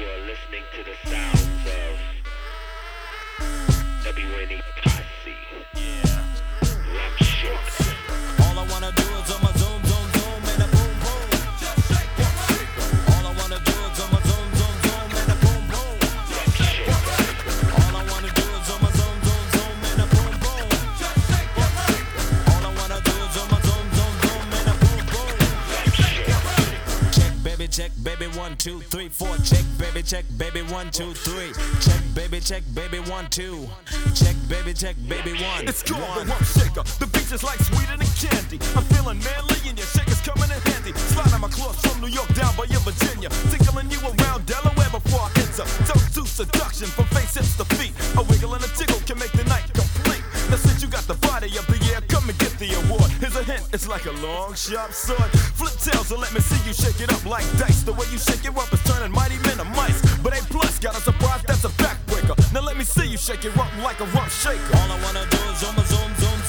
You are listening to the sounds of WNE Check, baby, one, two, three, four. Check, baby, check, baby, one, two, three. Check, baby, check, baby, one, two. Check, baby, check, baby, one. It's called one. the rump shaker. The beach is like sweeter than candy. I'm feeling manly and your shaker's coming in handy. Sliding my claws from New York down by your Virginia. Tickling you around Delaware it's like a long sharp sword. Flip tails and let me see you shake it up like dice. The way you shake it up is turning mighty men to mice. But A plus got a surprise that's a backbreaker. Now let me see you shake it up like a rump shaker. All I wanna do is zoom, zoom, zoom,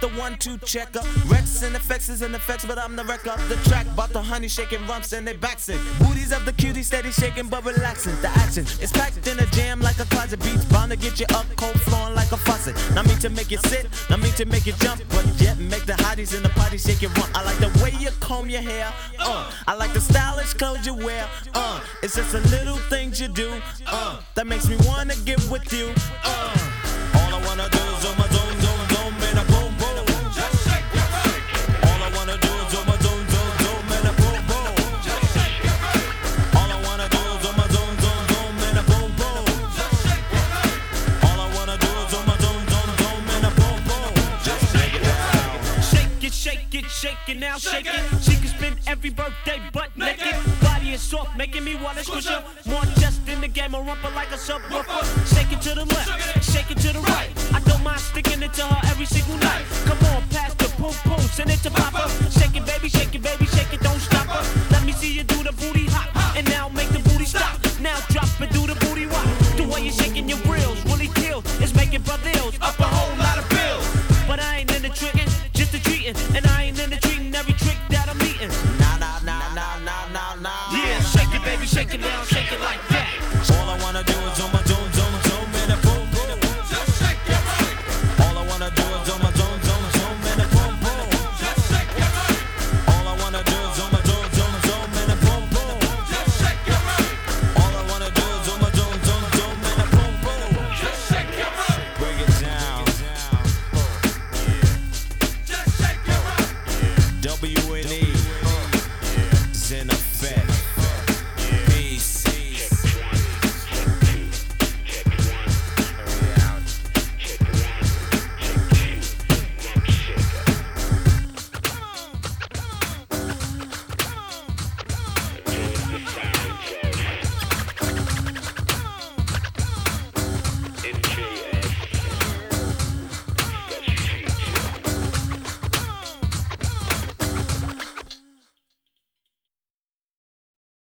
with the one, two checker. Wreckx-N-Effects is in effects, but I'm the wreck of the track. Bought the honey shaking rumps and they backs it. Booties of the cutie steady shaking but relaxing. The action is packed in a jam like a closet beats. Bound to get you up cold flowing like a faucet. Not mean to make you sit, not mean to make you jump, but yet make the hotties in the party shake it rump. I like the way you comb your hair. Uh, I like the stylish clothes you wear. Uh, it's just the little things you do. Uh, that makes me wanna get with you. Uh, all I wanna do is zoom, zoom, shake it, shake it now, shake it. She can spend every birthday butt naked. Body is soft, making me wanna squish her. More just in the game, a rumper like a subwoofer. Shake it to the left, shake it to the right. I don't mind sticking it to her every single night. baby, shake it down, shake it like